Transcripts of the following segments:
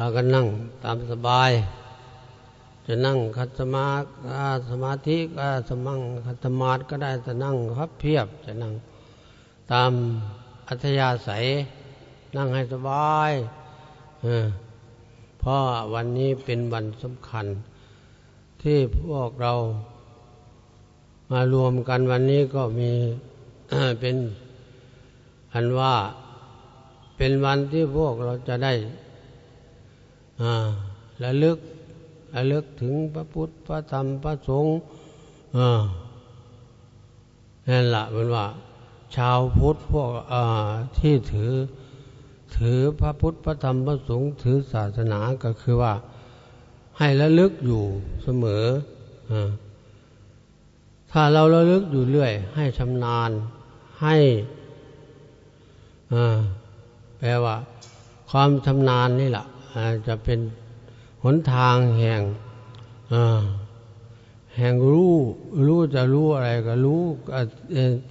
เราก็นั่งตามสบาย จะนั่งคัตสมาสมาธิก็สมังคัตมาก็ได้จะนั่งพับเพียบจะนั่งตามอัธยาศัย นั่งให้สบายเพราะวันนี้เป็นวันสำคัญ ที่พวกเรามารวมกันวันนี้ก็มีเป็นอันว่าเป็นวันที่พวกเราจะได้ ระลึกระลึกถึงพระพุทธพระธรรมพระสงฆ์นั่นละเป็นว่า ชาวพุทธพวกที่ถือถือพระพุทธพระธรรมพระสงฆ์ถือศาสนาก็คือว่า ให้ระลึกอยู่เสมอถ้าเราระลึกอยู่เรื่อย ให้ชำนาญให้แปลว่า ความชำนาญนี่แหละ จะเป็นหนทางแห่งแห่งรู้รู้จะรู้อะไรก็รู้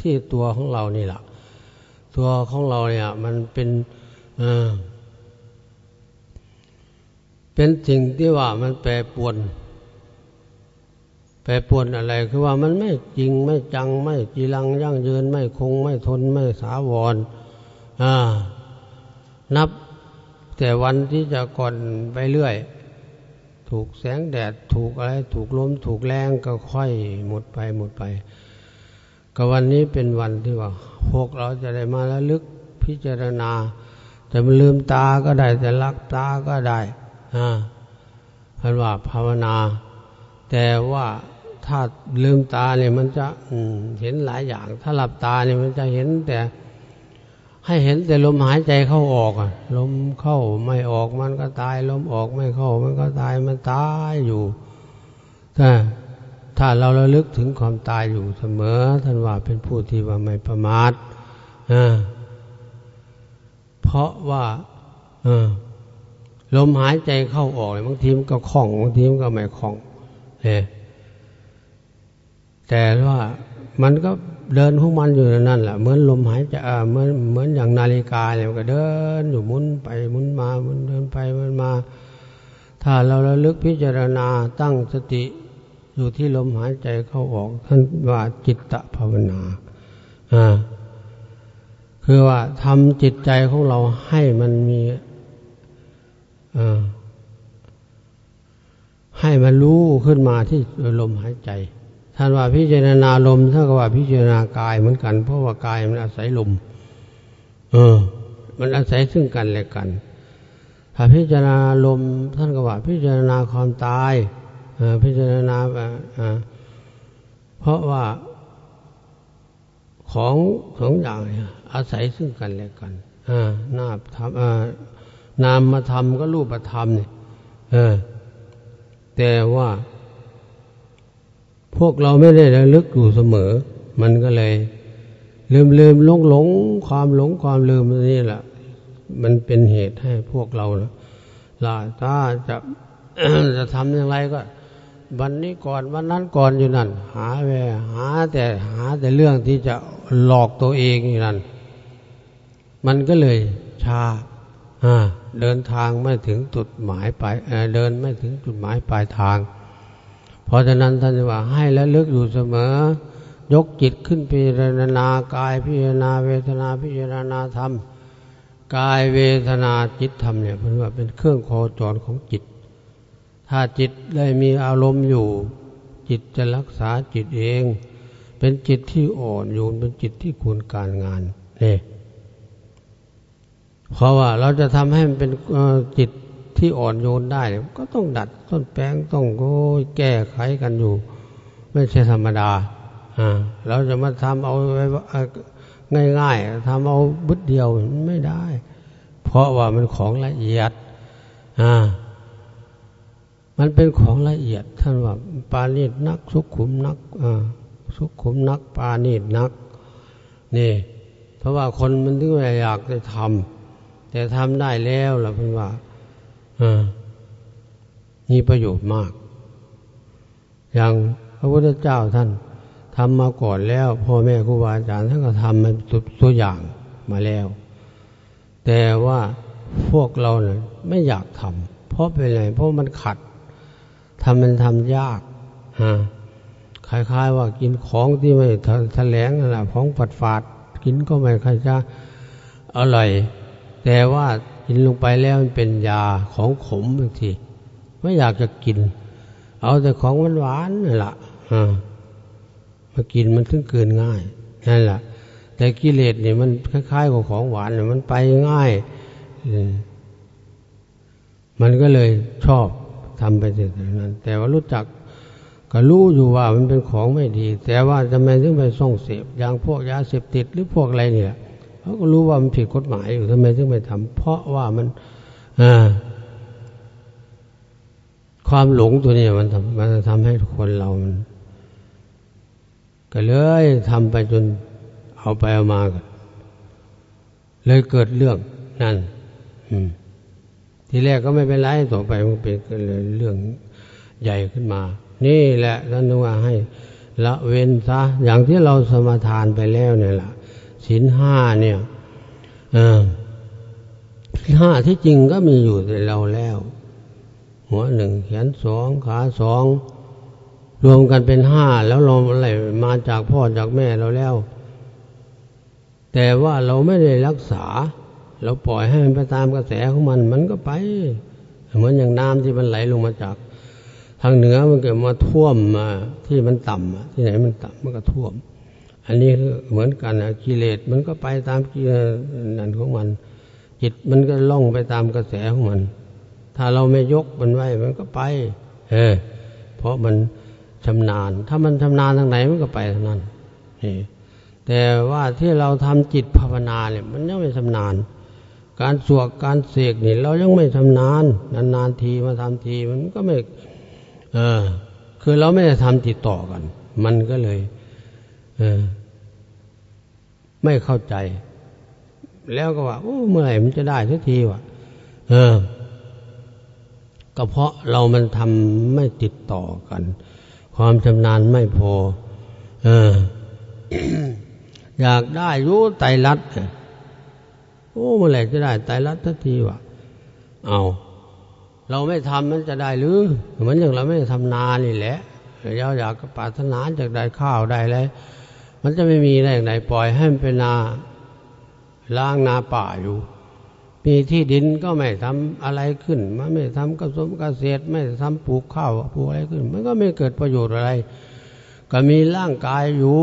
ที่ตัวของเรานี่แหละตัวของเราเนี่ยมันเป็นเป็นสิ่งที่ว่ามันแปรปวน แปรปวนอะไร คือว่ามันไม่จริงไม่จังไม่จีรังยั่งยืน ไม่คงไม่ทนไม่สาวรอ่านับ แต่วันที่จะก่อนไปเรื่อย ถูกแสงแดดถูกอะไร ถูกลมถูกแรงก็ค่อยหมดไปหมดไป ก็วันนี้เป็นวันที่ว่า พวกเราจะได้มาแล้วลึกพิจารณา จะมาลืมตาก็ได้จะลักตาก็ได้อ่าพันว่าภาวนา แต่ว่าถ้าลืมตาเนี่ยมันจะเห็นหลายอย่าง ถ้าหลับตาเนี่ยมันจะเห็นแต่ ให้เห็นแต่ลมหายใจเข้าออกอะลมเข้าไม่ออกมันก็ตาย ลมออกไม่เข้า มันก็ตายมันตายอยู่ถ้าถ้าเราระลึกถึงความตายอยู่เสมอท่านว่าเป็นผู้ที่ว่าไม่ประมาทเพราะว่าลมหายใจเข้าออกบางทีมันก็คล่องบางทีมันก็ไม่คล่องเแต่ว่ามันก็ เดินของมันอยู่นั่นแหละเหมือนลมหายใจเหมือนเหมือนอย่างนาฬิกาเนี่ยก็เดินอยู่มุนไปมุนมามุนเดินไปมันมา ถ้าเราระลึกพิจารณาตั้งสติอยู่ที่ลมหายใจเข้าออกท่านว่าจิตตภาวนาอ่าคือว่าทำจิตใจของเราให้มันมีอให้มันรู้ขึ้นมาที่ลมหายใจ ท่านว่าพิจารณาลมท่านก็ว่าพิจารณากายเหมือนกัน เพราะว่ากายมันอาศัยลม เออ มันอาศัยซึ่งกันและกัน ถ้าพิจารณาลมท่านก็ว่า พิจารณาความตายพิจารณาเพราะว่าของสองอย่างเนี่ยอาศัยซึ่งกันและกันนาทำนามมาทำก็รูปธรรมเนี่ยแต่ว่า พวกเราไม่ได้ระลึกอยู่เสมอ มันก็เลยลืมลืมหลงหลงความหลงความลืมนี่แหละ มันเป็นเหตุให้พวกเราล่ะถ้าจะจะทำอย่างไรก็ วันนี้ก่อนวันนั้นก่อนอยู่นั่น หาแวหาแต่หาแต่เรื่องที่จะหลอกตัวเองอยู่นั่น มันก็เลยชาเดินทางไม่ถึงจุดหมายปลายเดินไม่ถึงจุดหมายปลายทาง เพราะฉะนั้นท่านว่าให้และลึกอยู่เสมอ ยกจิตขึ้นพิจารณากายพิจารณาเวทนาพิจารณาธรรม กายเวทนาจิตธรรมเนี่ยเป็นว่าเป็นเครื่องโคจรของจิต ถ้าจิตได้มีอารมณ์อยู่ จิตจะรักษาจิตเอง เป็นจิตที่อ่อนโยนเป็นจิตที่ควรการงานเนี่ยเพราะว่าเราจะทำให้มันเป็นจิต ที่อ่อนโยนได้ ก็ต้องดัดต้นแปลงต้องโอ้ยแก้ไขกันอยู่ ไม่ใช่ธรรมดาอ่าเราจะมาทำเอาไว้ง่ายๆทำเอาบุดเดียวไม่ได้ เพราะว่ามันของละเอียดอ่ามันเป็นของละเอียดท่านว่าปาณีตนัก สุขุมนักอ่าสุขุมนัก ปาณีตนัก นี่ เพราะว่าคนมันถึงอยากจะทำแต่ทำได้แล้วล่ะเพื่อนว่า มีประโยชน์มาก อย่างพระพุทธเจ้าท่านทำมาก่อนแล้วพ่อแม่ครูบาอาจารย์ท่านก็ทำมาตัวอย่างมาแล้ว แต่ว่าพวกเราเนี่ยไม่อยากทำเพราะเป็นไรเพราะมันขัดทำมันทำยากฮะคล้ายๆ ว่ากินของที่ไม่แถลงนะของฝัดฝาดกินก็ไม่ค่อยจะอร่อย แต่ว่า กินลงไปแล้วมันเป็นยาของขมบางทีไม่อยากจะกิน เอาแต่ของหวานๆนั่นแหละฮะมากินมันถึงเกินง่ายนั่นแหละแต่กิเลสเนี่ยมันคล้ายๆกับของหวานมันไปง่ายมันก็เลยชอบทำไปอย่างนั้น แต่ว่ารู้จักก็รู้อยู่ว่ามันเป็นของไม่ดี แต่ว่าทำไมถึงไปส่องเสพอย่างพวกยาเสพติดหรือพวกอะไรเนี่ย เขาก็รู้ว่ามันผิดกฎหมายอยู่ทำไมถึงไปทำเพราะว่ามันความหลงตัวนี้มันทำมันทำให้คนเรามันก็เลยทำไปจนเอาไปเอามากันเลยเกิดเรื่องนั่นทีแรกก็ไม่เป็นไรต่อไปมันเป็นเรื่องใหญ่ขึ้นมา นี่แหละท่านว่าให้ละเว้นซะอย่างที่เราสมาทานไปแล้วเนี่ยละ ศีลห้าเนี่ยเออห้าที่จริงก็มีอยู่ในเราแล้ว หัวหนึ่งแขนสองขาสองรวมกันเป็นห้าแล้วเราอะไรมาจากพ่อจากแม่เราแล้ว แต่ว่าเราไม่ได้รักษา เราปล่อยให้มันไปตามกระแสของมัน มันก็ไป เหมือนอย่างน้ำที่มันไหลลงมาจาก ทางเหนือมันเกิดมาท่วมมาที่มันต่ำที่ไหนมันต่ำมันก็ท่วม อันนี้เหมือนกันนะกิเลสมันก็ไปตามกิเลสนั่นของมัน จิตมันก็ล่องไปตามกระแสของมัน ถ้าเราไม่ยกมันไว้มันก็ไป เออ เพราะมันชำนาญ ถ้ามันชำนาญทางไหนมันก็ไปทางนั้นนี่แต่ว่าที่เราทำจิตภาวนาเนี่ย มันยังไม่ชำนาญ การสวกการเสกนี่ เรายังไม่ทำนานนานๆทีมาทำทีมันก็ไม่ เออ คือเราไม่ได้ทำติดต่อกัน มันก็เลย เออ ไม่เข้าใจ แล้วก็ว่าโอ้เมื่อไหร่มันจะได้สักทีวะเออก็เพราะเรามันทำไม่ติดต่อกัน ความชำนาญไม่พอ เออ อยากได้รู้ไตรัดโอ้เมื่อไหร่จะได้ไตรัดทันทีวะเอาเราไม่ทำมันจะได้หรือเหมือนอย่างเราไม่ทำนานี่แหละเราอยากปรารถนาจากได้ข้าวได้เลย มันจะไม่มีได้อย่งไรปล่อยให้มันเป็นนาล้างนาป่าอยู่ มีที่ดินก็ไม่ทำอะไรขึ้นมันไม่ทำกระสมเกษตรไม่ทำปลูกข้าวปลูกอะไรขึ้น มันก็ไม่เกิดประโยชน์อะไร ก็มีร่างกายอยู่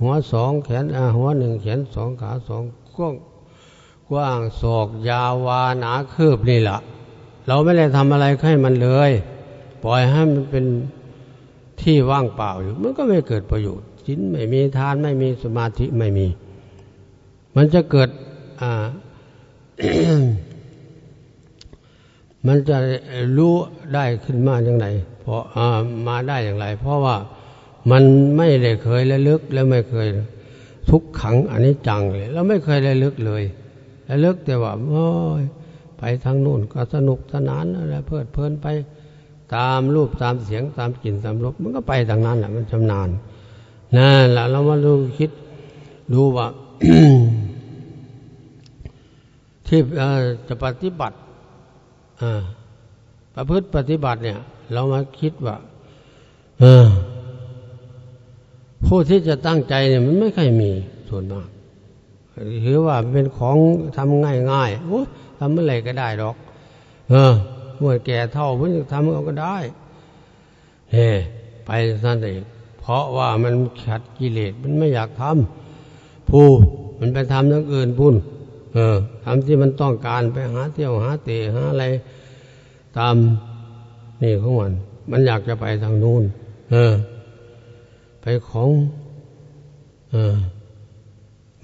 หัวสองแขนหัวหนึ่งแขนสองขาสองก็กว้างศอกยาววาหนาคืบนี่แหละเราไม่ได้ทำอะไรให้มันเลย ปล่อยให้มันเป็นที่ว่างเปล่าอยู่ มันก็ไม่เกิดประโยชน์ จินไม่มีทานไม่มีสมาธิไม่มี มันจะเกิดมันจะรู้ได้ขึ้นมาอย่างไรเพราะอ่ามาได้อย่างไร เพราะว่ามันไม่ได้เคยระลึกแล้วไม่เคยทุกขังอันนี้จังเลยเราไม่เคยระลึกเลยแล้วลิกแต่ว่าโอ้ยไปทางนู่นก็สนุกสนานอะไรเพลิดเพลินไปตามรูปตามเสียงตามกลิ่นตามรสมันก็ไปทางนั้นแหละมันชำนาญ นั่นแหละเรามาดูคิดดูว่าที่จะปฏิบัติประพฤติปฏิบัติเนี่ย เรามาคิดว่าผู้ที่จะตั้งใจเนี่ยมันไม่ค่อยมีส่วนมากถือว่าเป็นของทำง่ายง่ายโอ้ทำเมื่อไรก็ได้หรอก เออเมื่อแก่เท่าเพื่อทำเอาก็ได้เฮ้ไปนั่นเอง เพราะว่ามันขัดกิเลสมันไม่อยากทำผู้มันไปทำอย่างอื่นพุ่นเออทำที่มันต้องการไปหาเที่ยวหาเตะหาอะไร ตามนี่ของมัน มันอยากจะไปทางนู้นเออ ไปของ เออ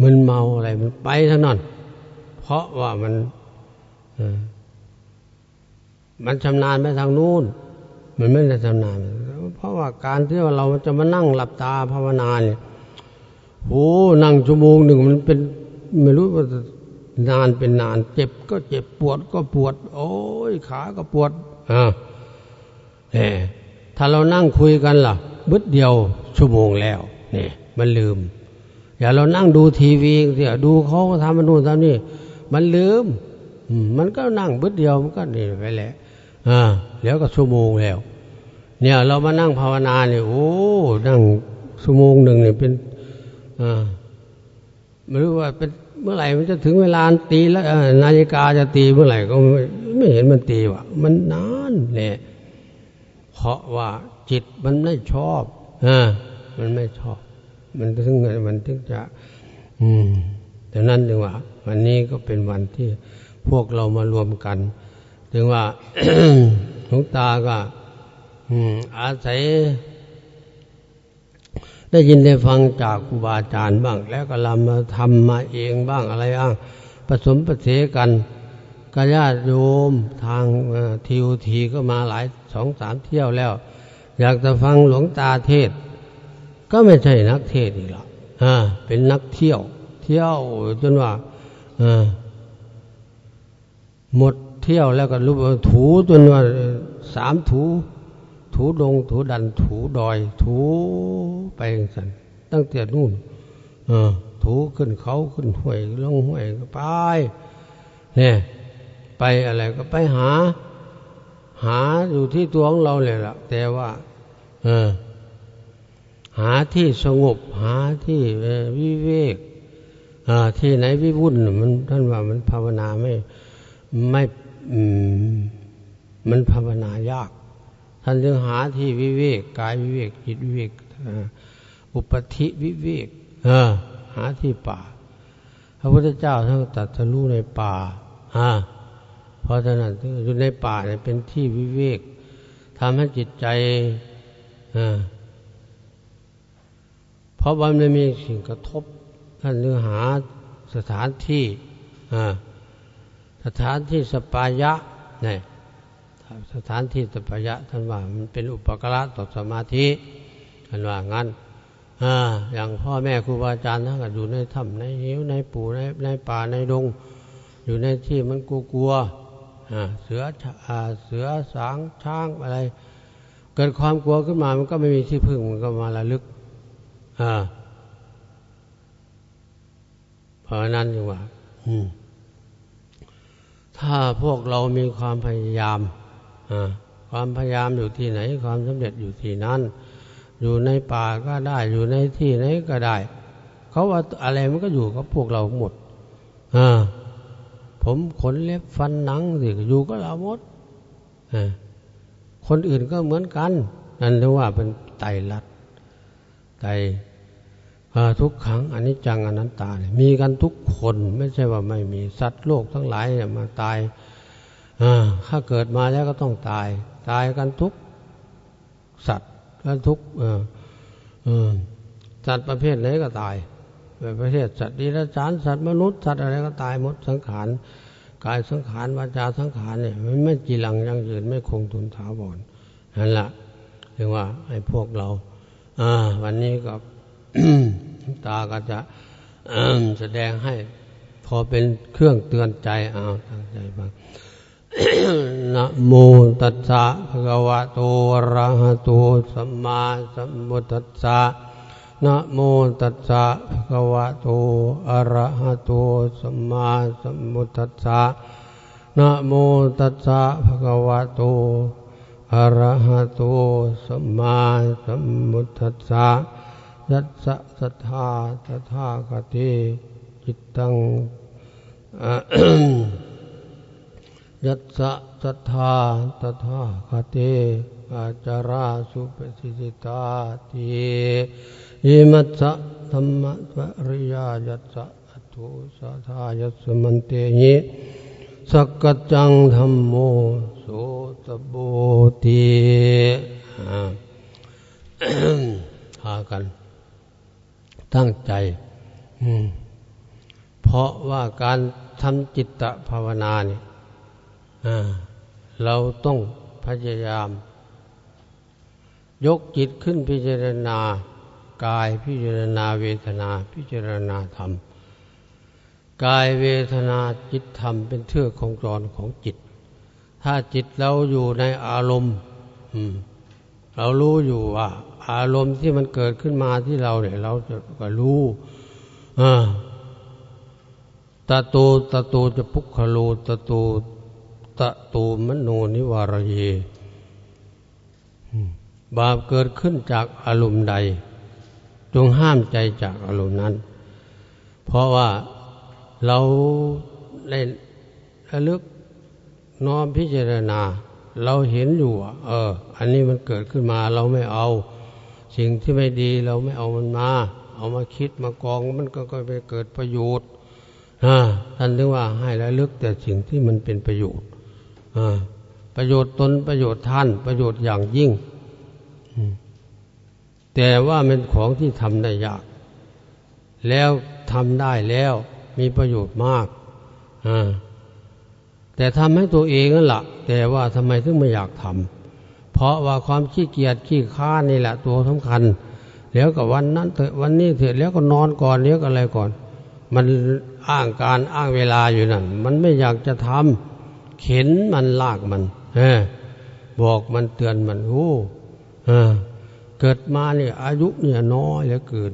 มึนเมาอะไรมันไปทั้งนั้นเพราะว่ามันมันชำนาญไปทางนู้น มันไม่ได้ชำนาญ เพราะว่าการที่ว่าเราจะมานั่งหลับตาภาวนาเนี่ยโอ้นั่งชั่วโมงหนึ่งมันเป็นไม่รู้ว่านานเป็นนาน เจ็บก็เจ็บปวดก็ปวด โอ้ยขาก็ปวดอ่าเอถ้าเรานั่งคุยกันล่ะบึดเดียวชั่วโมงแล้วเนี่ยมันลืม อย่าเรานั่งดูทีวีเสียดูเขาทำมันนู่นทำนี่มันลืมมันก็นั่งบึดเดียวมันก็นี่ไปแหละอ่าแล้วก็ชั่วโมงแล้ว เนี่ย เรามานั่งภาวนาเนี่ยโอ้นั่งชั่วโมงหนึ่งเนี่ยเป็นอ่าไม่รู้ว่าเป็นเมื่อไหร่มันจะถึงเวลาตีแล้วนาฬิกาจะตีเมื่อไหร่ก็ไม่ไม่เห็นมันตีว่ะ มันนานเนี่ยเพราะว่าจิตมันไม่ชอบอ่ามันไม่ชอบ มันถึงมันถึงจะ อืมดังนั้นจึงว่า วันนี้ก็เป็นวันที่พวกเรามารวมกัน ถึงว่าหลวงตาก็ อาศัย ได้ยินได้ฟังจากครูบาอาจารย์บ้าง แล้วก็ลำมาทำมาเองบ้างอะไรบ้างผสมประเสกันกญาติโยมทางทิวทีก็มาหลายสองสามเที่ยวแล้ว อยากจะฟังหลวงตาเทศ ก็ไม่ใช่นักเทศอีกหรอกเป็นนักเที่ยว เที่ยวจนว่าหมดเที่ยวแล้วก็รูปถูจนว่าสามถู ถูดง ถูดัน ถูดอย ถูไปสันตั้งแต่นู่นถูขึ้นเขาขึ้นห้วยลงห้วยก็ไปเนี่ยไปอะไรก็ไปหา หาอยู่ที่ตัวของเราเลยล่ะ แต่ว่า เออ หาที่สงบ หาที่วิเวกที่ไหนวิวุ่นมันท่านว่ามันภาวนาไม่ไม่มันภาวนายาก ท่านจึงหาที่วิเวกกายวิเวกจิตวิเวกอุปธิวิเวกหาที่ป่า พระพุทธเจ้าท่านตัดสรู้ในป่าเพราะฉะนั้นอยู่ในป่าเนี่ยเป็นที่วิเวกทำให้จิตใจเพราะว่ามันมีสิ่งกระทบ ท่านเนื้อหาสถานที่สถานที่สปายะเนี่ย สถานที่สปายะท่านว่ามันเป็นอุปกระต่อสมาธิท่านว่างั้นอย่างพ่อแม่ครูบาอาจารย์ท่านก็อยู่ในถ้ำในเหวในปู่ในในป่าในดง อยู่ในที่มันกลัวเสือเสือสางช้างอะไร เกิดความกลัวขึ้นมามันก็ไม่มีที่พึ่งมันก็มาระลึกเพราะนั้นอยู่ว่าถ้าพวกเรามีความพยายาม ความพยายามอยู่ที่ไหน ความสำเร็จอยู่ที่นั้น อยู่ในป่าก็ได้อยู่ในที่ไหนก็ได้ เขาว่าอะไรมันก็อยู่กับพวกเราหมดผมขนเล็บฟันหนังสิอยู่ก็เราหมดคนอื่นก็เหมือนกัน นั่นเรียกว่าเป็นไตรลัดไตทุกครั้งอันนี้จังอนันตาเนี่ยมีกันทุกคนไม่ใช่ว่าไม่มีสัตว์โลกทั้งหลายมาตาย ถ้าเกิดมาแล้วก็ต้องตาย ตายกันทุกสัตว์กันทุกสัตว์ประเภทไหนก็ตายประเภทสัตว์ดีละจานสัตว์มนุษย์สัตว์อะไรก็ตายหมดสังขารกายสังขารวาจาสังขารเนี่ยมันไม่จีรังยังยืนไม่คงทุนถาวรนั่นแหละเรียกว่าไอ้พวกเรา อ่า วันนี้ก็ตาก็จะแสดงให้พอเป็นเครื่องเตือนใจเอาตั้งใจบ้าง นะโมตัสสะภะคะวะโตอะระหะโตสัมมาสัมพุทธัสสะนะโมตัสสะภะคะวะโตอะระหะโตสัมมาสัมพุทธัสสะนะโมตัสสะภะคะวะโตอะระหะโตสัมมาสัมพุทธัสสะยัสสะสัทธาตถาคติจิตตัง ยัสสะสัทธาตถาคติอาจาราสุปสิสิตาติยิมัสสะธรรมะปริยายัสสะอัตุสัทธายัสมันเตหิสักกจังธรรมโมโสตโบติหากัน ตั้งใจเพราะว่าการทำจิตตภาวนาเนี่ย เราต้องพยายาม ยกจิตขึ้นพิจารณากายพิจารณาเวทนาพิจารณาธรรม กายเวทนาจิตธรรมเป็นเทือกของจรของจิต ถ้าจิตเราอยู่ในอารมณ์เรารู้อยู่ว่า อารมณ์ที่มันเกิดขึ้นมาที่เราเนี่ย เราจะก็รู้ตะโตตะโตจะพุกขโลตะโต ตะโตมโนนิวารเยบาปเกิดขึ้นจากอารมณ์ใด จงห้ามใจจากอารมณ์นั้น เพราะว่าเราได้ระลึกน้อมพิจารณา เราเห็นอยู่เออ อันนี้มันเกิดขึ้นมาเราไม่เอา สิ่งที่ไม่ดีเราไม่เอามันมา เอามาคิดมากองมันก็ก็ไปเกิดประโยชน์ท่านถึงว่าให้ระลึกแต่สิ่งที่มันเป็นประโยชน์ ประโยชน์ตนประโยชน์ท่าน ประโยชน์อย่างยิ่งแต่ว่าเป็นของที่ทำได้ยาก แล้วทำได้แล้วมีประโยชน์มากแต่ทำให้ตัวเองนั่นแหละแต่ว่าทำไมถึงไม่อยากทำเพราะว่าความขี้เกียจขี้ค้านี่แหละตัวสำคัญ แล้วก็วันนั้นเถอะวันนี้เถอะแล้วก็นอนก่อนเลี้ยวก็อะไรก่อน มันอ้างการอ้างเวลาอยู่นั่นมันไม่อยากจะทำ เข็นมันลากมันอบอกมันเตือนมันโอ้เกิดมาเนี่ยอายุเนี่ยน้อยเหลือเกิน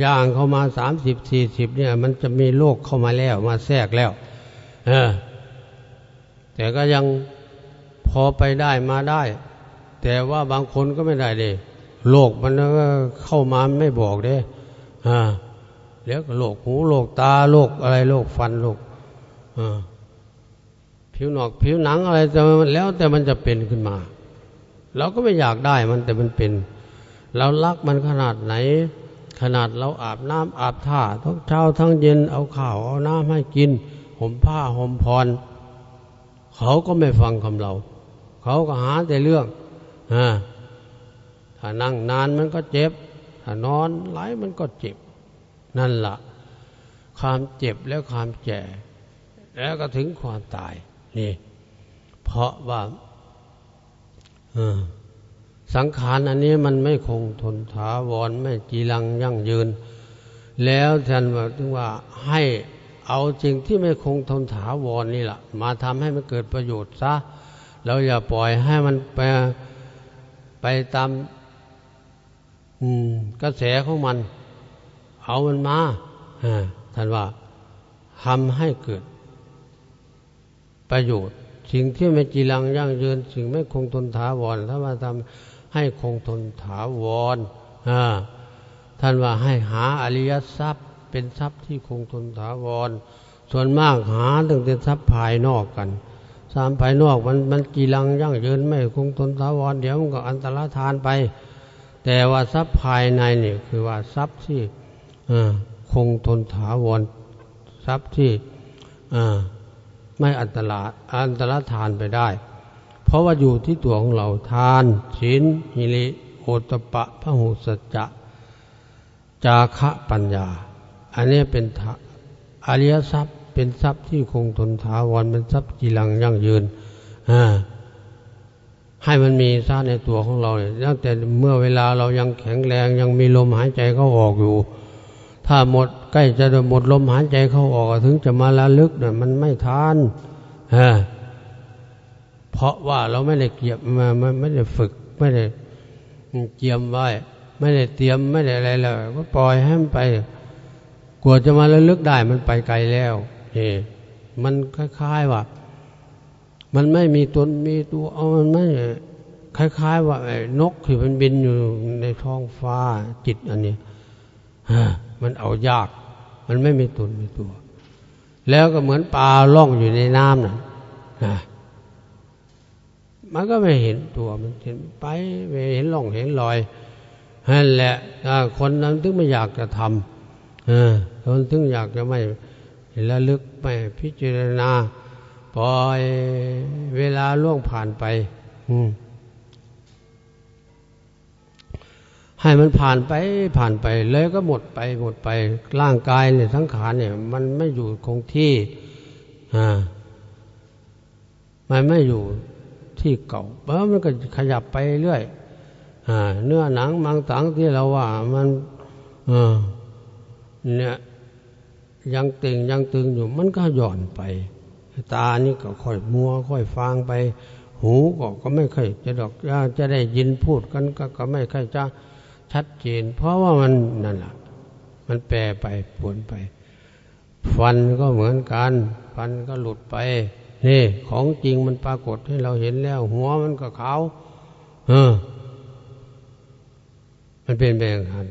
อย่างเข้ามาสามสิบสี่สิบเนี่ย มันจะมีโรคเข้ามาแล้วมาแทรกแล้วเออแต่ก็ยังพอไปได้มาได้ แต่ว่าบางคนก็ไม่ได้เลยโรคมันก็เข้ามาไม่บอกเด้อ่าแล้วก็โรคหูโรคตาโรคอะไรโรคฟันโรคอ่า ผิวหนอกผิวหนังอะไรแต่แล้วแต่มันจะเป็นขึ้นมา เราก็ไม่อยากได้มันแต่มันเป็นเรารักมันขนาดไหน ขนาดเราอาบน้ำอาบท่าทั้งเช้าทั้งเย็นเอาข้าวเอาน้ำให้กินห่มผ้าห่มพร เขาก็ไม่ฟังคำเรา เขาก็หาแต่เรื่องอ่าถ้านั่งนานมันก็เจ็บ ถ้านอนไหลมันก็เจ็บ นั่นละ่ะความเจ็บแล้วความแก่แล้วก็ถึงความตาย นี่ เพราะว่าสังขารอันนี้มันไม่คงทนถาวรไม่จีรังยั่งยืน แล้วท่านบอกถึงว่าให้เอาสิ่งที่ไม่คงทนถาวรนี่แหละมาทำให้มันเกิดประโยชน์ซะเราอย่าปล่อยให้มันไปไปตามกระแสของมัน เอามันมาท่านว่าทำให้เกิด ประโยชน์ สิ่งที่ไม่จีรังยั่งยืน สิ่งไม่คงทนถาวรถ้ามาทำให้คงทนถาวรท่านว่าให้หาอริยทรัพย์ เป็นทรัพย์ที่คงทนถาวร ส่วนมากหาตั้งแต่ทรัพย์ภายนอกกันสามภายนอกมันมันกีรังยั่งยืนไม่คงทนถาวรเดี๋ยวมันก็อันตรธานไป แต่ว่าทรัพย์ภายในนี่คือว่าทรัพย์ที่คงทนถาวรทรัพย์ที่ ไม่อันตรายอันตรธานไปได้ เพราะว่าอยู่ที่ตัวของเราทานศีลหิริโอตปะพระหูสัจจะจาคะปัญญา อันนี้เป็นอริยทรัพย์เป็นทรัพย์ที่คงทนถาวรเป็นทรัพย์จีรังยั่งยืนให้มันมีซะในตัวของเราเนี่ยตั้งแต่เมื่อเวลาเรายังแข็งแรงยังมีลมหายใจเข้าออกอยู่ ถ้าหมด ใกล้จะหมดลมหายใจเข้าออกถึงจะมาละลึกเนี่ยมันไม่ทานฮะเพราะว่าเราไม่ได้เกียบมาไม่ได้ฝึก ไม่ได้เกียมไว้ ไม่ได้เตรียมไม่ได้อะไรเลยก็ปล่อยให้มันไป กลัวจะมาละลึกได้มันไปไกลแล้วนี่มันคล้ายๆว่า มันไม่มีตนมีตัวเอามันไม่คล้าย ๆ ว่านกที่มันบินอยู่ในท้องฟ้าจิตอันนี้ มันเอายาก มันไม่มีตนมีตัว แล้วก็เหมือนปลาล่องอยู่ในน้ำนะนะมันก็ไม่เห็นตัวมันเห็นไปไม่เห็นล่องเห็นลอยนั่นแหละคนนั้นถึงไม่อยากจะทำคนถึงอยากจะไม่ระลึกไม่พิจารณาปล่อยเวลาล่วงผ่านไป อืม ให้มันผ่านไปผ่านไปเลยก็หมดไปหมดไปร่างกายเนี่ยทั้งขาเนี่ย มันไม่อยู่คงที่อ่ามันไม่อยู่ที่เก่าเพราะมันก็ขยับไปเรื่อยอ่าเนื้อหนังมังสังที่เราว่ามันอ่าเนี่ยยังตึงยังตึงอยู่ มันก็หย่อนไป ตานี่ก็ค่อยมัว ค่อยฟังไป หูก็ก็ไม่ค่อยจะดอกจะได้ยินพูดกันก็ก็ไม่ค่อยจะ ชัดเจน เพราะว่ามันนั่นแหละมันแปรไปผลไป ฟันก็เหมือนกัน ฟันก็หลุดไป นี่ ของจริงมันปรากฏให้เราเห็นแล้ว หัวมันก็ขาวเออ มันเป็นแบบนั้น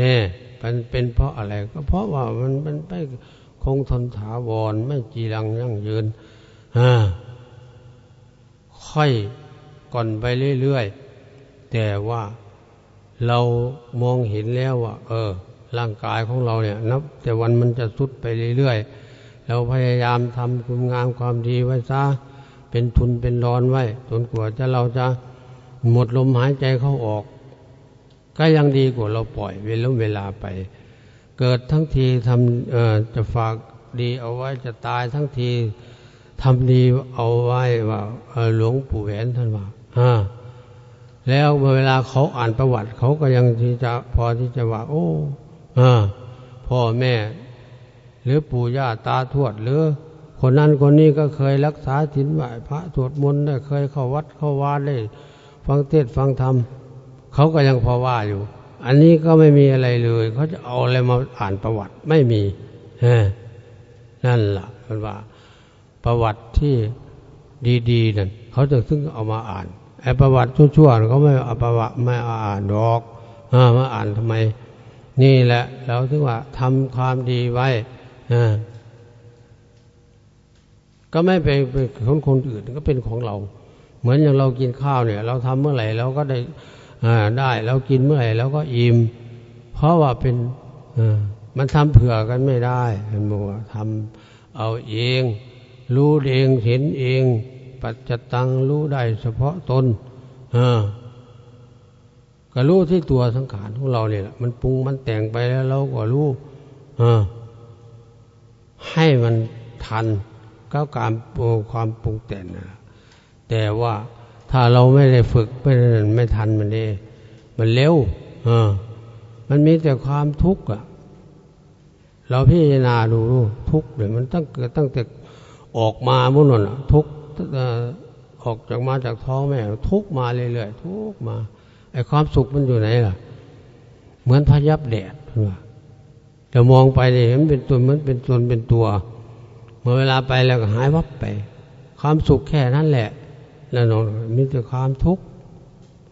นี่มันเป็นเพราะอะไร ก็เพราะว่ามันมันไม่คงทนถาวรไม่จีรังยั่งยืนอ่าค่อยก่อนไปเรื่อยๆแต่ว่า เรามองเห็นแล้วว่าเออ ร่างกายของเราเนี่ย นับ แต่วันมันจะสุดไปเรื่อยๆเราพยายามทำคุณงามความดีไว้ซะเป็นทุนเป็นรอนไว้จนกว่าจะเราจะหมดลมหายใจเข้าออก ก็ยังดีกว่าเราปล่อยเวลาเวลาไป เกิดทั้งทีทำจะฝากดีเอาไว้จะตายทั้งทีทำดีเอาไว้ว่าหลวงปู่แหวนท่านว่าอ่า แล้วเวลาเขาอ่านประวัติ เขาก็ยังที่จะพอที่จะว่า โอ้อพ่อแม่ หรือปู่ย่าตาทวด หรือ คนนั้นคนนี้ก็เคยรักษาศีลไหวพระสวดมนต์ได้เคยเข้าวัดเข้าวาดได้ฟังเทศฟังธรรมเขาก็ยังพอว่าอยู่ อันนี้ก็ไม่มีอะไรเลย เขาจะเอาอะไรมาอ่านประวัติไม่มีนั่นล่ะมันว่า ประวัติที่ดี ๆ นั่นเขาจะซึ่งเอามาอ่าน ไอ้ประวัติชั่วๆเขาไม่เอาประวัติไม่เอาอ่านดอกอมาอ่านทำไม นี่แหละเราถึงว่าทำความดีไว้ก็ไม่ไปเป็นของคนอื่นก็เป็นของเรา เหมือนอย่างเรากินข้าวเนี่ย เราทำเมื่อไหร่เราก็ได้ได้เรากินเมื่อไหร่เราก็อิ่มเพราะว่าเป็นมันทำเผื่อกันไม่ได้มันบอกว่าทำเอาเอง รู้เองเห็นเอง ปัจจตังรู้ได้เฉพาะตนก็รู้ที่ตัวสังขารของเราเนี่ยมันปรุงมันแต่งไปแล้วเราก็รู้ให้มันทันก้าวการความปรุงแต่งนะแต่ว่าถ้าเราไม่ได้ฝึกไม่ไม่ทันมันเองมันเร็วมันมีแต่ความทุกข์อะ เราพิจารณาดูทุกข์เนี่ยมันตั้งเกิดตั้งแต่ออกมาบุญนนทุกข์ ออกจากมาจากท้องแม่ ทุกมาเรื่อยๆทุกมาไอ้ความสุขมันอยู่ไหนล่ะ เหมือนพยับแดดว่าแต่มองไปเนี่ยมันเป็นตัวมันเป็นตนเป็นตัวเมื่อเวลาไปแล้วก็หายวับไป ความสุขแค่นั้นแหละแล้วนมีแต่ความทุกข์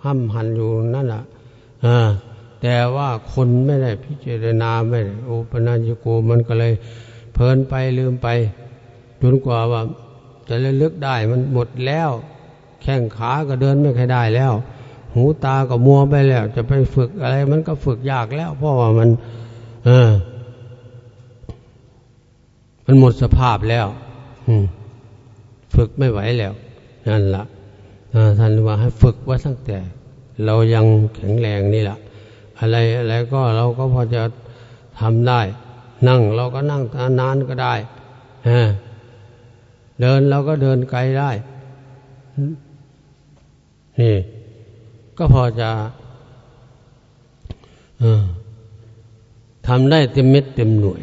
ห้ำหันอยู่นั่นแหละแต่ว่าคนไม่ได้พิจารณาไม่ได้โอปนัญญโกมันก็เลยเพลินไปลืมไป จนกว่าว่า จะระลึกได้มันหมดแล้ว แข้งขาก็เดินไม่ค่อยได้แล้ว หูตาก็มัวไปแล้ว จะไปฝึกอะไร มันก็ฝึกยากแล้ว เพราะว่ามัน เออ มันหมดสภาพแล้วฝึกไม่ไหวแล้วนั่นละ่ะท่านว่าให้ฝึกไว้ตั้งแต่ เรายังแข็งแรงนี่แหละอะไรอะไรก็เราก็พอจะทำได้ นั่งเราก็นั่งนานก็ได้ เดินเราก็เดินไกลได้นี่ก็พอจะทำได้เต็มเม็ดเต็มหน่วย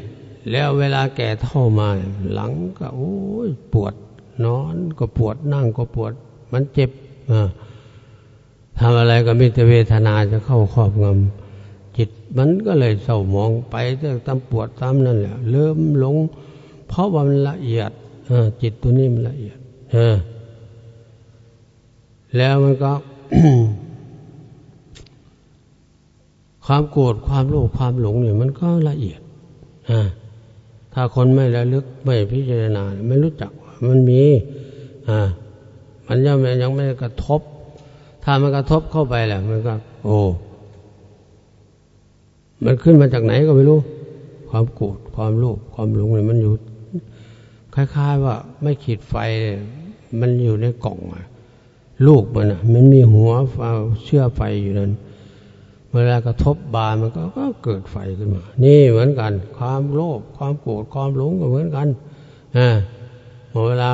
แล้วเวลาแก่เท่ามา หลังก็โอ้ยปวด นอนก็ปวดนั่งก็ปวด มันเจ็บทำอะไรก็มีแต่เวทนาจะเข้าครอบงำจิตมันก็เลยเศร้ามองไปแต่ตามปวดตามนั่นแหละเริ่มหลง เพราะว่ามันละเอียด จิตตัวนี้มันละเอียดแล้วมันก็ ความโกรธความโลภความหลงเนี่ยมันก็ละเอียดถ้าคนไม่ระลึกไม่พิจารณา ไม่รู้จักมันมีมันยังยังไม่กระทบ ถ้ามันกระทบเข้าไปแหละมันก็ โอ้มันขึ้นมาจากไหนก็ไม่รู้ ความโกรธความโลภความหลงเนี่ยมันอยู่ คล้ายๆว่าไม่ขีดไฟมันอยู่ในกล่องอะลูกมันอะมันมีหัวเชื่อไฟอยู่นั้น เวลากระทบบานมันก็ก็เกิดไฟขึ้นมา นี่เหมือนกัน ความโลภความโกรธความหลงก็เหมือนกันอ่าเวลา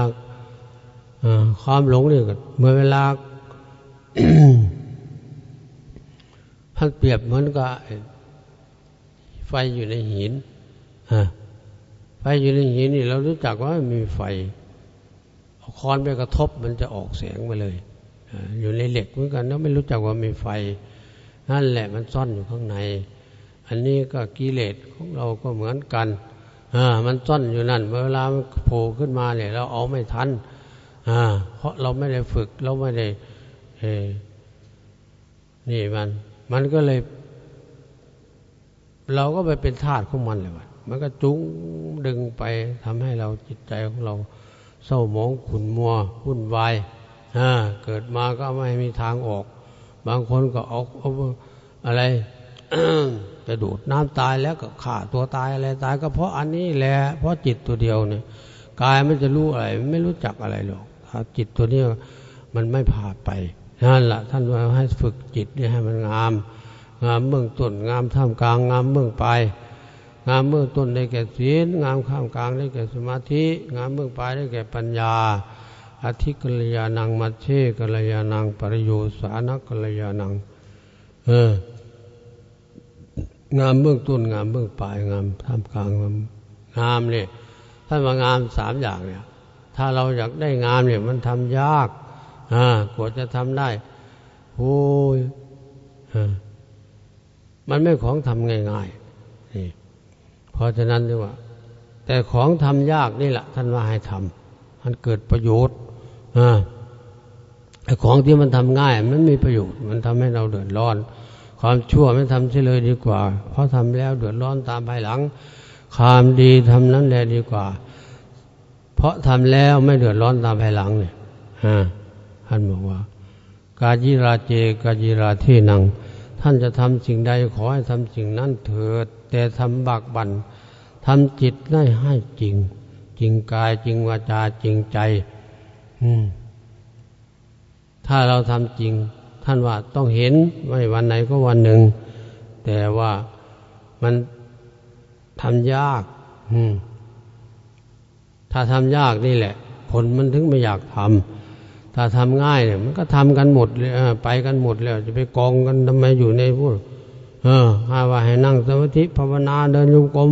ความหลงนี่ก็เมื่อเวลาท่านเปรียบเหมือนกับไฟอยู่ในหินอ่า ไฟอยู่ในหินนี่เรารู้จักว่ามีไฟเอาค้อนไปกระทบมันจะออกแสงไปเลย อยู่ในเหล็กเหมือนกันแล้วไม่รู้จักว่ามีไฟ นั่นแหละมันซ่อนอยู่ข้างใน อันนี้ก็กิเลสของเราก็เหมือนกันอ่ามันซ่อนอยู่นั่นเวลามันโผล่ขึ้นมาเนี่ย เราเอาไม่ทันอ่าเพราะเราไม่ได้ฝึกเราไม่ได้เอนี่มัน มันก็เลย เราก็ไปเป็นทาสของมันเลยมัน มันก็จุ้งดึงไปทำให้เราจิตใจของเราเศร้าหมองขุนมัววุ่นวายเกิดมาก็ไม่มีทางออก บางคนก็ออกอะไรจะดูดน้ำตายแล้วก็ฆ่าตัวตายอะไรตายก็เพราะอันนี้แหละเพราะจิตตัวเดียวเนี่ยกายมันจะรู้อะไร ไม่รู้จักอะไรหรอกถ้าจิตตัวนี้มันไม่พาไปนั่นแหละท่านว่าให้ฝึกจิตนี่ให้มันงาม งามเบื้องต้นงามท่ามกลางงามเบื้องปลาย งามเบื้องต้นได้แก่ศีล งามข้ามกลางได้แก่สมาธิ งามเบื้องปลายได้แก่ปัญญา อธิกัลยาณังมัชเชกัลยาณังปริโยสานักัลยาณัง เออ งามเบื้องต้น งามเบื้องปลาย งามท่ามกลาง งามงามเนี่ยท่านว่างามสามอย่างเนี่ย ถ้าเราอยากได้งามเนี่ย มันทำยาก อ่ากว่าจะทำได้ โอ้ยมันไม่ของทำง่ายๆนี่ เพราะฉะนั้นดีว่า แต่ของทำยากนี่แหละท่านว่าให้ทำมันเกิดประโยชน์อ่าไอ้ของที่มันทำง่าย มันมีประโยชน์ มันทำให้เราเดือดร้อน ความชั่วไม่ทำเฉลยดีกว่า เพราะทำแล้วเดือดร้อนตามภายหลัง ความดีทำนั้นแหละดีกว่า เพราะทำแล้วไม่เดือดร้อนตามภายหลังเนี่ยฮะท่านบอกว่า กาจิราเจกาจิราที่นัง ท่านจะทำสิ่งใดขอให้ทำสิ่งนั้นเถิด แต่ทำบากบันทำจิตได้ให้จริง จริงกายจริงวาจาจริงใจถ้าเราทำจริง ท่านว่าต้องเห็นไม่วันไหนก็วันหนึ่ง แต่ว่ามันทำยากถ้าทำยากนี่แหละ คนมันถึงไม่อยากทำถ้าทำง่ายเนี่ย มันก็ทำกันหมดเลยไปกันหมดแล้ว จะไปกองกันทำไมอยู่ในพวก เออหาว่าให้นั่งสมาธิภาวนาเดินโยกลม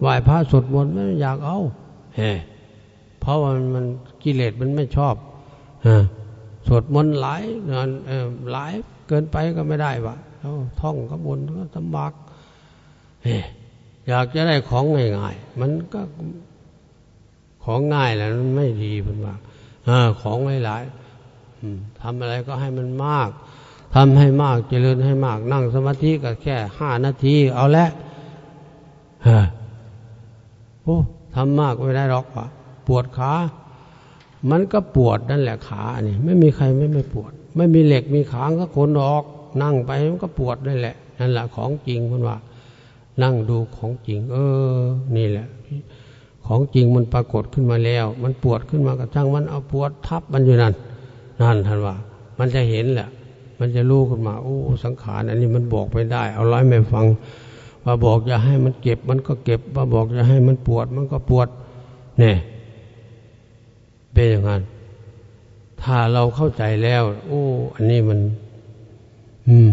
ไหว้พระสวดมนต์ไม่อยากเอาเฮ้เพราะว่ามันกิเลสมันไม่ชอบอสวดมนต์หลายงานหลายเกินไปก็ไม่ได้วะท่องขบวนก็ลำบากอยากจะได้ของง่ายๆมันก็ของง่ายแหล้วมันไม่ดีเพิ่นว่าของหลายๆทำอะไรก็ให้มันมาก ทำให้มากเจริญให้มากนั่งสมาธิก็แค่ห้านาที เอาละโอ้ทำมากไม่ได้หรอกวะปวดขา มันก็ปวดนั่นแหละขาเนี่ยไม่มีใครไม่ไม่ปวด ไม่มีเหล็กมีขางก็คนออก นั่งไปมันก็ปวดนั่นแหละนั่นแหละของจริงมันว่า นั่งดูของจริง เออ นี่แหละ ของจริงมันปรากฏขึ้นมาแล้ว มันปวดขึ้นมากระทั่งมันเอาปวดทับมันอยู่นั่นนั่นท่านว่า มันจะเห็นแหละ มันจะรู้ขึ้นมาโอ้สังขารอันนี้มันบอกไปได้ เอาร้อยไม่ฟัง ว่าบอกจะให้มันเก็บ มันก็เก็บ ว่าบอกจะให้มันปวด มันก็ปวดเนี่ยเป็นอย่างนั้นถ้าเราเข้าใจแล้ว โอ้ อันนี้มัน อืม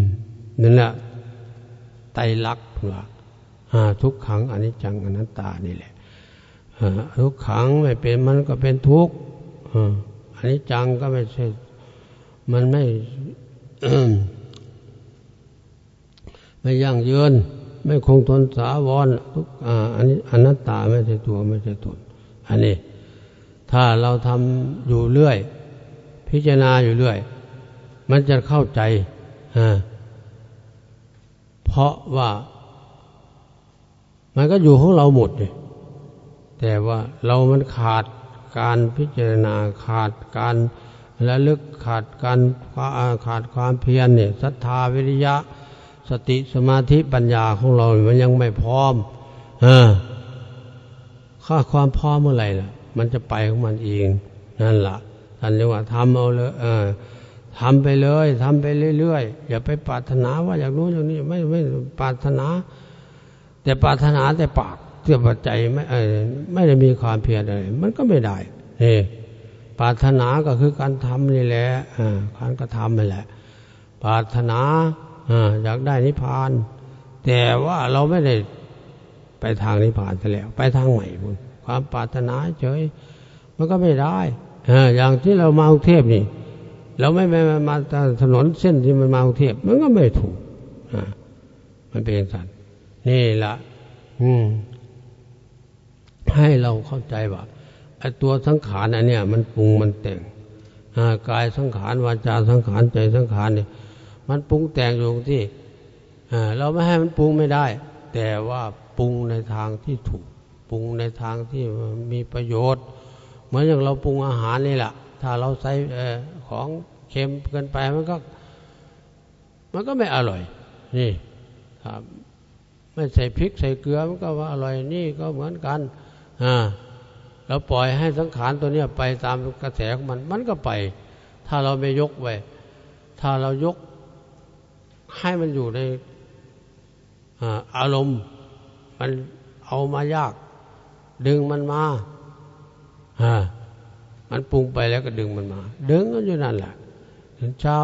นั่นแหละไตรลักษณ์ว่าทุกขังอนิจจังอนัตตานี่แหละทุกขังไม่เป็นมันก็เป็นทุกข์อันนี้จังก็ไม่ใช่ มันไม่ ไม่ยั่งยืน ไม่คงทนสาวรทุกอันนี้อนัตตาไม่ใช่ตัวไม่ใช่ตนอันนี้ ถ้าเราทำอยู่เรื่อย พิจารณาอยู่เรื่อย มันจะเข้าใจเพราะว่า มันก็อยู่ของเราหมดเลยแต่ว่าเรามันขาดการพิจารณาขาดการ ระลึกขาดการขาดความเพียรเนี่ยศรัทธาวิริยะ สติสมาธิปัญญาของเรา มันยังไม่พร้อมออค่าความพร้อมเมื่อไหร่ล่ะ มันจะไปของมันเองนั่นละ่ะท่านเรียกว่าทำเอาเลยเออทำไปเลยทำไปเรื่อยๆอย่าไปปรารถนาว่าอยากรู้อย่างนี้ไม่ไม่ปรารถนา แต่ปรารถนาแต่ปากเทียบใจไม่เออไม่ได้มีความเพียรอะไรมันก็ไม่ได้เอ ปรารถนาก็คือการทำนี่แหละการกระทำนี่แหละ ปรารถนาอยากได้นิพพาน แต่ว่าเราไม่ได้ไปทางนิพพานซะแล้ว ไปทางใหม่คุณความปรารถนาเฉย มันก็ไม่ได้อย่างที่เรามากรุงเทพนี่ เราไม่ไม่มาถนนเส้นที่มันมากรุงเทพมันก็ไม่ถูกมันเป็นสัตว์นี่ละอืมให้เราเข้าใจว่า ไอ้ตัวสังขารอันเนี้ยมันปรุงมันแต่งกายสังขารวาจาสังขารใจสังขารเนี่ยมันปรุงแต่งอยู่ที่เราไม่ให้มันปรุงไม่ได้ แต่ว่าปรุงในทางที่ถูกปรุงในทางที่มีประโยชน์ เหมือนอย่างเราปรุงอาหารนี่แหละ ถ้าเราใส่ของเค็มเกินไปมันก็ มันก็ไม่อร่อย นี่ครับ ไม่ใส่พริกใส่เกลือมันก็ว่าอร่อยนี่ก็เหมือนกัน อ่า เราปล่อยให้สังขารตัวนี้ไปตามกระแสของมัน มันก็ไป ถ้าเราไม่ยกไว้ ถ้าเรายกให้มันอยู่ในอารมณ์ มันเอามายาก ดึงมันมาฮะมันปรุงไปแล้วก็ดึงมันมา ดึงก็อยู่นั่นแหละถึงเช้า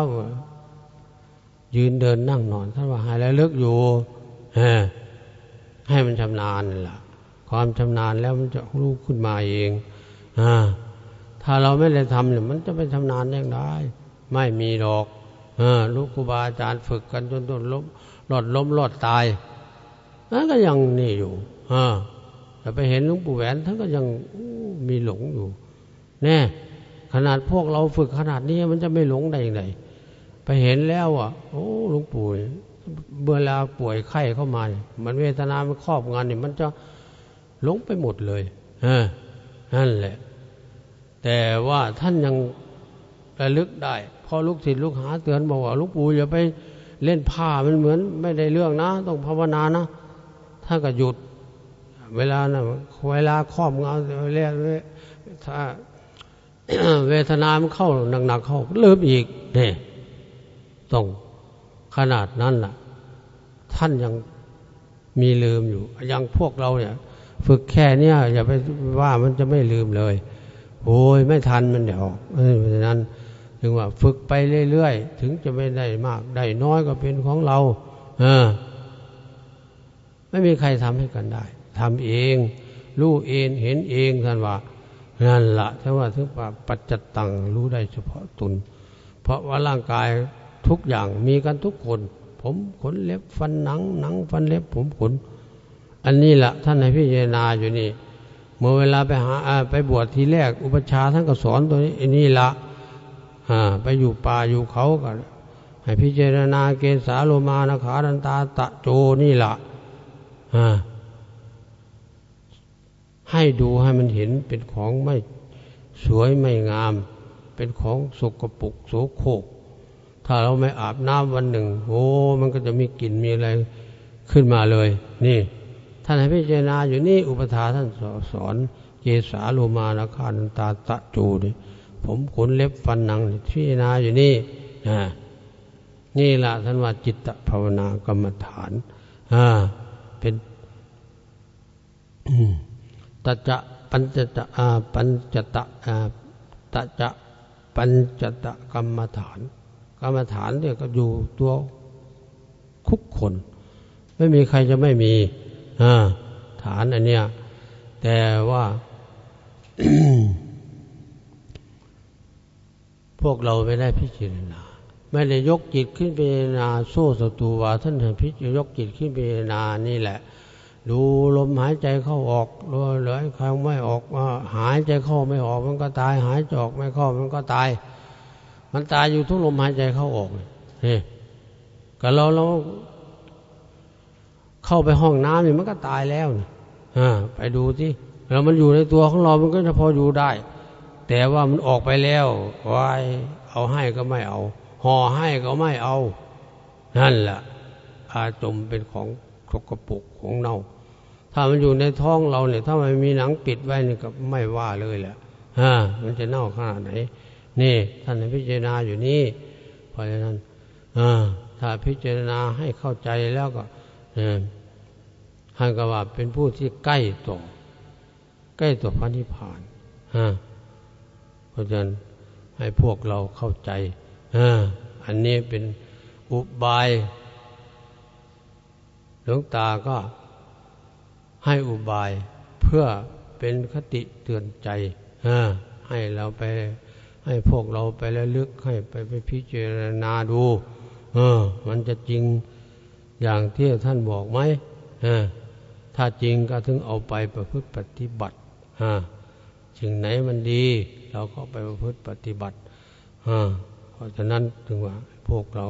ยืนเดินนั่งนอนท่านว่าให้แล้วเลิกอยู่ให้มันชำนาญนั่แหละ ความชำนาญแล้วมันจะรู้ขึ้นมาเองอถ้าเราไม่ได้ทำเนี่ยมันจะไปชำนาญยังได้ ไม่มีดอกอลูกครูบาอาจารย์ฝึกกันจนต้นล้มหลอดล้มหลอดตายนั่นก็ยังนี่อยู่อแต่ไปเห็นหลวงปู่แหวนท่านก็ยังมีหลงอยู่ แน่ขนาดพวกเราฝึกขนาดนี้มันจะไม่หลงได้ยังไงไปเห็นแล้วอะ โอ้หลวงปู่เวลาป่วยไข้เข้ามา มันเวทนา มันครอบงานเนี่ยมันจะ หลงไปหมดเลยฮะนั่นแหละ แต่ว่าท่านยังระลึกได้พอลูกศิษย์ลูกหาเตือนบอกว่าลูกปู่อย่าไปเล่นผ้ามันเหมือน ไม่ได้เรื่องนะ ต้องภาวนานะถ้าก็หยุด เวลานะเวลาครอบงาเรียกถ้าเวทนามันเข้าหนักๆเข้าเริ่มอีกเนี่ยต้องขนาดนั้นล่ะ ท่านยังมีลืมอยู่ ยังพวกเราเนี่ย ฝึกแค่เนี้ยอย่าไปว่ามันจะไม่ลืมเลย โอ้ยไม่ทันมันเดี๋ยวเพราะฉะนั้นถึงว่าฝึกไปเรื่อยๆ ถึงจะไม่ได้มาก ได้น้อยก็เป็นของเรา เออ ไม่มีใครทำให้กันได้ทำเองรู้เองเห็นเองท่านว่านั่นละถ้าว่าถึงว่าปัจจตังรู้ได้เฉพาะตนเพราะว่าร่างกายทุกอย่างมีกันทุกคน ผมขนเล็บฟันหนังหนังฟันเล็บผมขน อันนี้แหละท่านในพิจารณาอยู่นี่ เมื่อเวลาไปหาไปบวชทีแรก อุปชาท่านก็สอนตัวนี้อันนี้ละไปอยู่ป่าอยู่เขากันให้พิจารณาเกสาโลมานะขาดันตาตะโจนี่ละให้ดูให้มันเห็นเป็นของไม่สวยไม่งาม เป็นของสกปรกโสโครกถ้าเราไม่อาบน้ำวันหนึ่งโอ้มันก็จะมีกลิ่นมีอะไรขึ้นมาเลย นี่ ท่านให้พิจารณาอยู่นี่อุปถาท่านสอนเกสาโลมานาคานันตาตะจูดิผมขนเล็บฟันหนังพิจารณาอยู่นี่อ่านี่ละท่านว่าจิตตภาวนากรรมฐานอ่าเป็นตจะปัญจจะอาปัญจตะอาตจะปัญจตะกรรมฐาน กรรมฐานเนี่ยก็อยู่ตัวคุกคน ไม่มีใครจะไม่มี ฐานอันเนี้ยแต่ว่าพวกเราไม่ได้พิจารณาไม่ได้ยกจิตขึ้นไปนาโซ่สตูว่าท่านพิจยกจิตขึ้นไปนานี่แหละ ดูลมหายใจเข้าออกรอยเหลือครั้งไม่ออกหายใจเข้าไม่ออกมันก็ตาย หายใจออกไม่เข้ามันก็ตาย มันตายอยู่ทุกลมหายใจเข้าออกนี่ก็เราเรา เข้าไปห้องน้ำเนี่ยมันก็ตายแล้วนะไปดูที่แล้วมันอยู่ในตัวของเรามันก็จะพออยู่ได้ แต่ว่ามันออกไปแล้ววายเอาให้ก็ไม่เอา ห่อให้ก็ไม่เอา นั่นแหละอาจมเป็นของสกปรกของเน่าถ้ามันอยู่ในท้องเราเนี่ยถ้ามันมีหนังปิดไว้นี่ก็ไม่ว่าเลยแหละฮะมันจะเน่าขนาดไหน นี่ ท่านพิจารณาอยู่นี่เพราะฉะนั้นถ้าพิจารณาให้เข้าใจแล้วก็ ท่านก็ว่าเป็นผู้ที่ใกล้ต่อใกล้ต่อพระนิพพานฮะเพราะฉะนั้นให้พวกเราเข้าใจอันนี้เป็นอุบาย หลวงตาก็ให้อุบายเพื่อเป็นคติเตือนใจให้เราไป ให้พวกเราไปแล้วลึกให้ไปไปพิจารณาดู เออ มันจะจริง อย่างที่ท่านบอกไหมถ้าจริงก็ถึงเอาไปประพฤติปฏิบัติฮะสิ่งไหนมันดี เราก็ไปประพฤติปฏิบัติเพราะฉะนั้นถึงว่าพวกเรา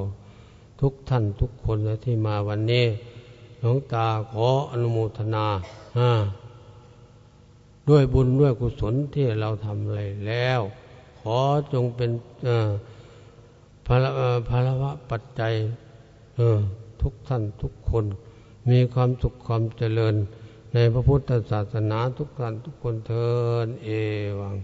ทุกท่านทุกคนนะที่มาวันนี้หลวงตาขออนุโมทนาด้วยบุญด้วยกุศลที่เราทำอะไรแล้ว ขอจงเป็นภาระภาระปัจจัย ทุกท่านทุกคน มีความสุขความเจริญ ในพระพุทธศาสนาทุกท่านทุกคนเทินเอวัง